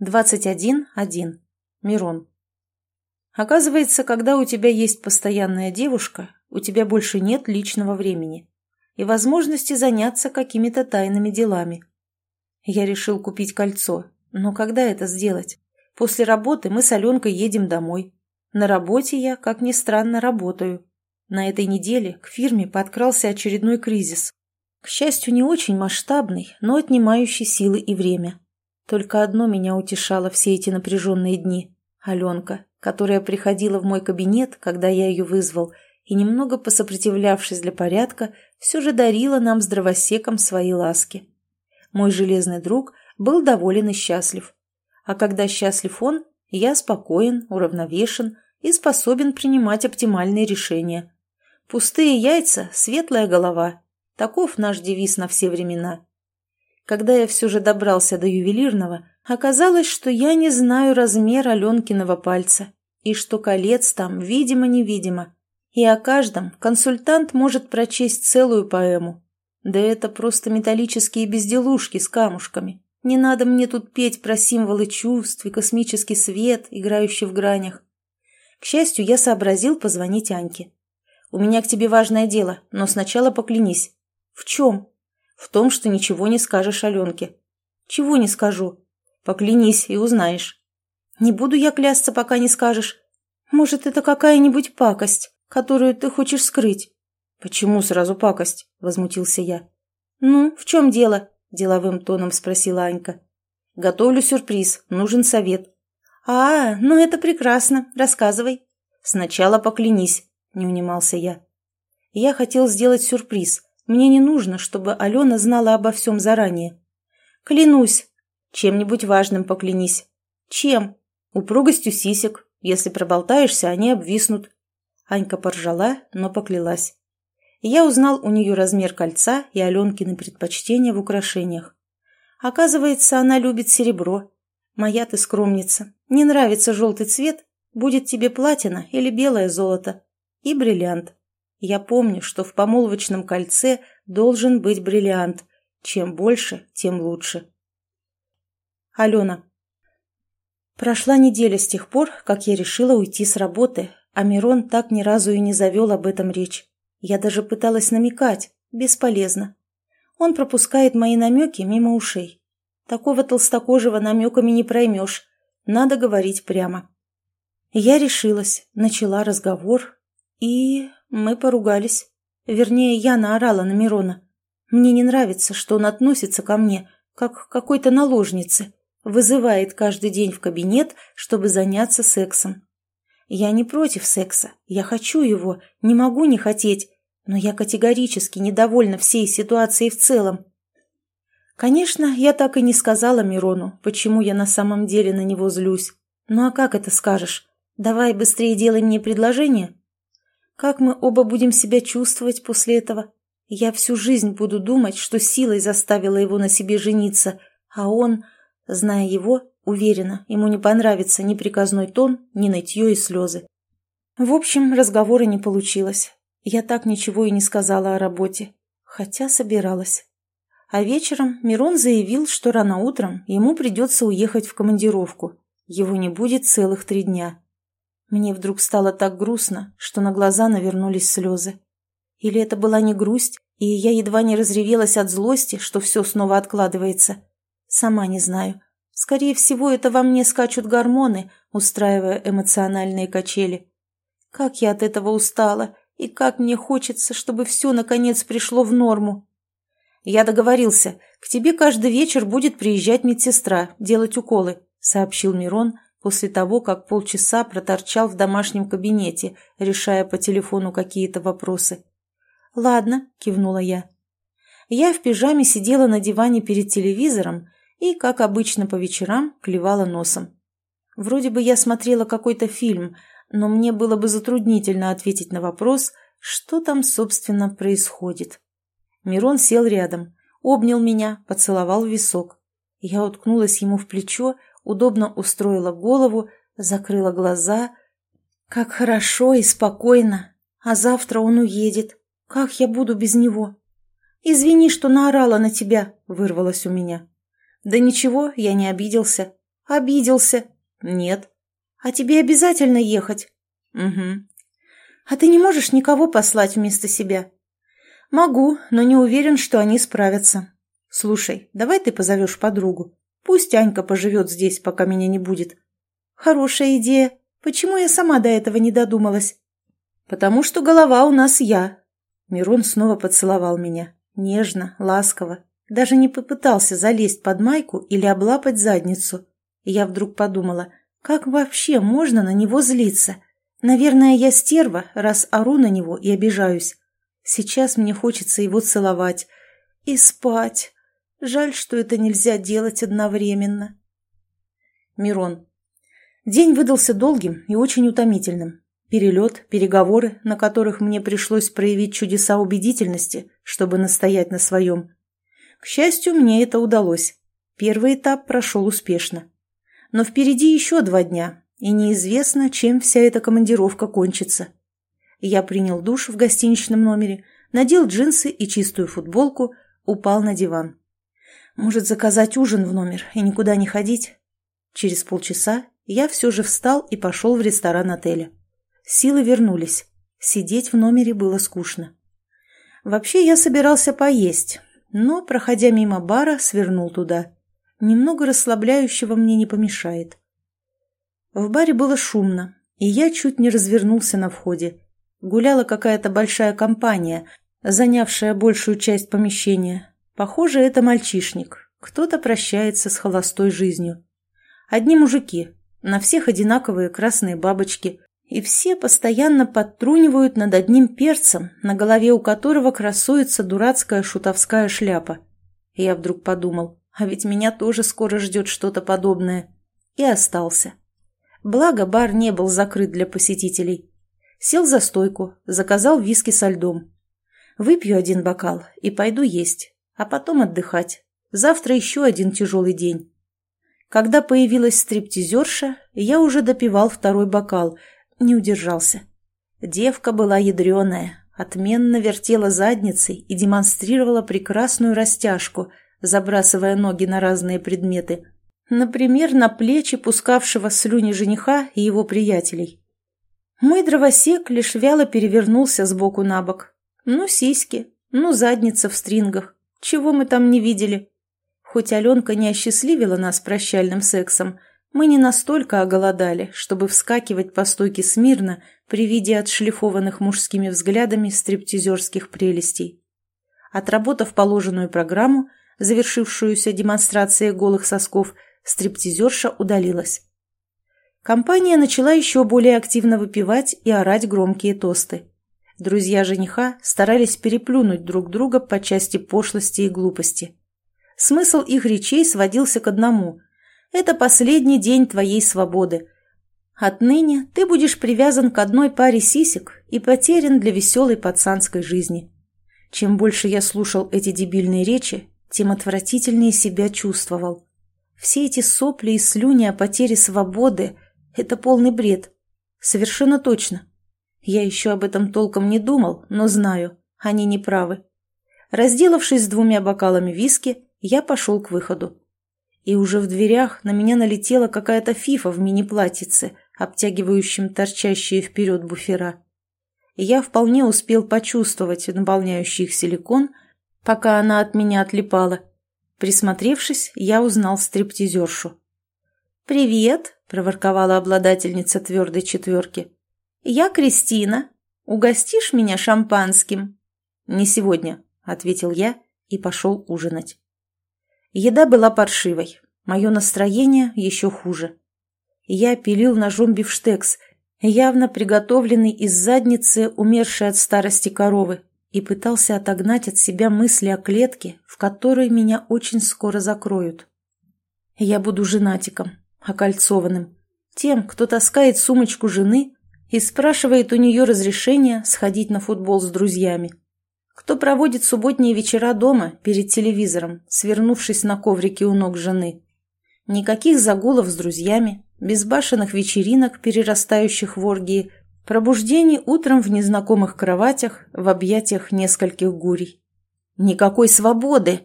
21.1. Мирон. Оказывается, когда у тебя есть постоянная девушка, у тебя больше нет личного времени и возможности заняться какими-то тайными делами. Я решил купить кольцо, но когда это сделать? После работы мы с Аленкой едем домой. На работе я, как ни странно, работаю. На этой неделе к фирме подкрался очередной кризис. К счастью, не очень масштабный, но отнимающий силы и время. Только одно меня утешало все эти напряженные дни – Аленка, которая приходила в мой кабинет, когда я ее вызвал, и, немного посопротивлявшись для порядка, все же дарила нам с свои ласки. Мой железный друг был доволен и счастлив. А когда счастлив он, я спокоен, уравновешен и способен принимать оптимальные решения. Пустые яйца – светлая голова. Таков наш девиз на все времена. Когда я все же добрался до ювелирного, оказалось, что я не знаю размер Аленкиного пальца, и что колец там видимо-невидимо. И о каждом консультант может прочесть целую поэму. Да это просто металлические безделушки с камушками. Не надо мне тут петь про символы чувств и космический свет, играющий в гранях. К счастью, я сообразил позвонить Аньке. «У меня к тебе важное дело, но сначала поклянись». «В чем?» В том, что ничего не скажешь Аленке. Чего не скажу? Поклянись и узнаешь. Не буду я клясться, пока не скажешь. Может, это какая-нибудь пакость, которую ты хочешь скрыть? Почему сразу пакость? Возмутился я. Ну, в чем дело? Деловым тоном спросила Анька. Готовлю сюрприз, нужен совет. А, ну это прекрасно, рассказывай. Сначала поклянись, не унимался я. Я хотел сделать сюрприз, мне не нужно, чтобы Алена знала обо всем заранее. Клянусь. Чем-нибудь важным поклянись. Чем? Упругостью сисек. Если проболтаешься, они обвиснут. Анька поржала, но поклялась. Я узнал у нее размер кольца и Аленкины предпочтения в украшениях. Оказывается, она любит серебро. Моя ты скромница. Не нравится желтый цвет? Будет тебе платина или белое золото. И бриллиант. Я помню, что в помолвочном кольце должен быть бриллиант. Чем больше, тем лучше. Алена. Прошла неделя с тех пор, как я решила уйти с работы, а Мирон так ни разу и не завел об этом речь. Я даже пыталась намекать. Бесполезно. Он пропускает мои намеки мимо ушей. Такого толстокожего намеками не проймешь. Надо говорить прямо. Я решилась, начала разговор и... Мы поругались. Вернее, я наорала на Мирона. Мне не нравится, что он относится ко мне, как к какой-то наложнице, вызывает каждый день в кабинет, чтобы заняться сексом. Я не против секса, я хочу его, не могу не хотеть, но я категорически недовольна всей ситуацией в целом. Конечно, я так и не сказала Мирону, почему я на самом деле на него злюсь. Ну а как это скажешь? Давай быстрее делай мне предложение. Как мы оба будем себя чувствовать после этого? Я всю жизнь буду думать, что силой заставила его на себе жениться, а он, зная его, уверена, ему не понравится ни приказной тон, ни нытье и слезы. В общем, разговора не получилось. Я так ничего и не сказала о работе, хотя собиралась. А вечером Мирон заявил, что рано утром ему придется уехать в командировку. Его не будет целых три дня. Мне вдруг стало так грустно, что на глаза навернулись слезы. Или это была не грусть, и я едва не разревелась от злости, что все снова откладывается. Сама не знаю. Скорее всего, это во мне скачут гормоны, устраивая эмоциональные качели. Как я от этого устала, и как мне хочется, чтобы все, наконец, пришло в норму. Я договорился, к тебе каждый вечер будет приезжать медсестра, делать уколы, сообщил Мирон, после того, как полчаса проторчал в домашнем кабинете, решая по телефону какие-то вопросы. «Ладно», — кивнула я. Я в пижаме сидела на диване перед телевизором и, как обычно по вечерам, клевала носом. Вроде бы я смотрела какой-то фильм, но мне было бы затруднительно ответить на вопрос, что там, собственно, происходит. Мирон сел рядом, обнял меня, поцеловал в висок. Я уткнулась ему в плечо удобно устроила голову, закрыла глаза. Как хорошо и спокойно. А завтра он уедет. Как я буду без него? «Извини, что наорала на тебя», — вырвалось у меня. «Да ничего, я не обиделся. Обиделся? Нет. А тебе обязательно ехать? Угу. А ты не можешь никого послать вместо себя? Могу, но не уверен, что они справятся. Слушай, давай ты позовешь подругу. Пусть Анька поживет здесь, пока меня не будет. Хорошая идея. Почему я сама до этого не додумалась? Потому что голова у нас я. Мирон снова поцеловал меня. Нежно, ласково. Даже не попытался залезть под майку или облапать задницу. я вдруг подумала, как вообще можно на него злиться? Наверное, я стерва, раз ору на него и обижаюсь. Сейчас мне хочется его целовать. И спать. Жаль, что это нельзя делать одновременно. Мирон. День выдался долгим и очень утомительным. Перелет, переговоры, на которых мне пришлось проявить чудеса убедительности, чтобы настоять на своем. К счастью, мне это удалось. Первый этап прошел успешно. Но впереди еще два дня, и неизвестно, чем вся эта командировка кончится. Я принял душ в гостиничном номере, надел джинсы и чистую футболку, упал на диван. Может, заказать ужин в номер и никуда не ходить? Через полчаса я все же встал и пошел в ресторан отеля. Силы вернулись. Сидеть в номере было скучно. Вообще я собирался поесть, но, проходя мимо бара, свернул туда. Немного расслабляющего мне не помешает. В баре было шумно, и я чуть не развернулся на входе. Гуляла какая-то большая компания, занявшая большую часть помещения. Похоже, это мальчишник. Кто-то прощается с холостой жизнью. Одни мужики, на всех одинаковые красные бабочки, и все постоянно подтрунивают над одним перцем, на голове у которого красуется дурацкая шутовская шляпа. Я вдруг подумал, а ведь меня тоже скоро ждет что-то подобное. И остался. Благо, бар не был закрыт для посетителей. Сел за стойку, заказал виски со льдом. Выпью один бокал и пойду есть, а потом отдыхать. Завтра еще один тяжелый день. Когда появилась стриптизерша, я уже допивал второй бокал, не удержался. Девка была ядреная, отменно вертела задницей и демонстрировала прекрасную растяжку, забрасывая ноги на разные предметы. Например, на плечи пускавшего слюни жениха и его приятелей. Мой дровосек лишь вяло перевернулся с боку на бок. Ну, сиськи, ну, задница в стрингах. Чего мы там не видели? Хоть Аленка не осчастливила нас прощальным сексом, мы не настолько оголодали, чтобы вскакивать по стойке смирно при виде отшлифованных мужскими взглядами стриптизерских прелестей. Отработав положенную программу, завершившуюся демонстрацией голых сосков, стриптизерша удалилась. Компания начала еще более активно выпивать и орать громкие тосты. Друзья жениха старались переплюнуть друг друга по части пошлости и глупости. Смысл их речей сводился к одному. Это последний день твоей свободы. Отныне ты будешь привязан к одной паре сисек и потерян для веселой пацанской жизни. Чем больше я слушал эти дебильные речи, тем отвратительнее себя чувствовал. Все эти сопли и слюни о потере свободы – это полный бред. Совершенно точно. Я еще об этом толком не думал, но знаю, они не правы. Разделавшись с двумя бокалами виски, я пошел к выходу. И уже в дверях на меня налетела какая-то фифа в мини-платьице, обтягивающем торчащие вперед буфера. Я вполне успел почувствовать наполняющий их силикон, пока она от меня отлипала. Присмотревшись, я узнал стриптизершу. «Привет!» – проворковала обладательница твердой четверки. «Я Кристина. Угостишь меня шампанским?» «Не сегодня», – ответил я и пошел ужинать. Еда была паршивой, мое настроение еще хуже. Я пилил ножом бифштекс, явно приготовленный из задницы умершей от старости коровы, и пытался отогнать от себя мысли о клетке, в которой меня очень скоро закроют. Я буду женатиком, окольцованным, тем, кто таскает сумочку жены и спрашивает у нее разрешения сходить на футбол с друзьями кто проводит субботние вечера дома, перед телевизором, свернувшись на коврике у ног жены. Никаких загулов с друзьями, безбашенных вечеринок, перерастающих в оргии, пробуждений утром в незнакомых кроватях, в объятиях нескольких гурий. Никакой свободы!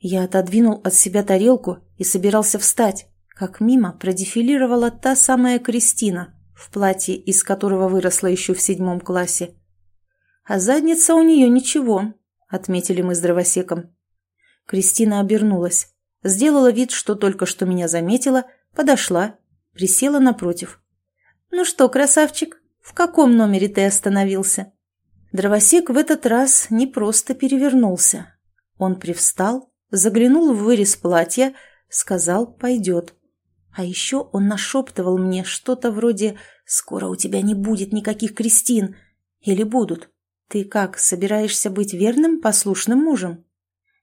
Я отодвинул от себя тарелку и собирался встать, как мимо продефилировала та самая Кристина в платье, из которого выросла еще в седьмом классе. «А задница у нее ничего», — отметили мы с дровосеком. Кристина обернулась, сделала вид, что только что меня заметила, подошла, присела напротив. «Ну что, красавчик, в каком номере ты остановился?» Дровосек в этот раз не просто перевернулся. Он привстал, заглянул в вырез платья, сказал «пойдет». А еще он нашептывал мне что-то вроде «Скоро у тебя не будет никаких крестин». Или будут. Ты как, собираешься быть верным, послушным мужем?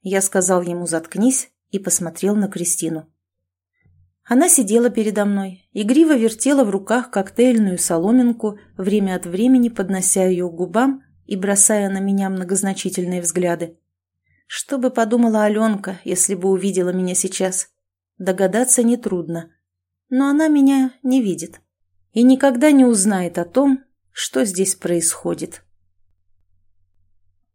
Я сказал ему «заткнись» и посмотрел на Кристину. Она сидела передо мной, игриво вертела в руках коктейльную соломинку, время от времени поднося ее к губам и бросая на меня многозначительные взгляды. Что бы подумала Аленка, если бы увидела меня сейчас? Догадаться нетрудно но она меня не видит и никогда не узнает о том, что здесь происходит.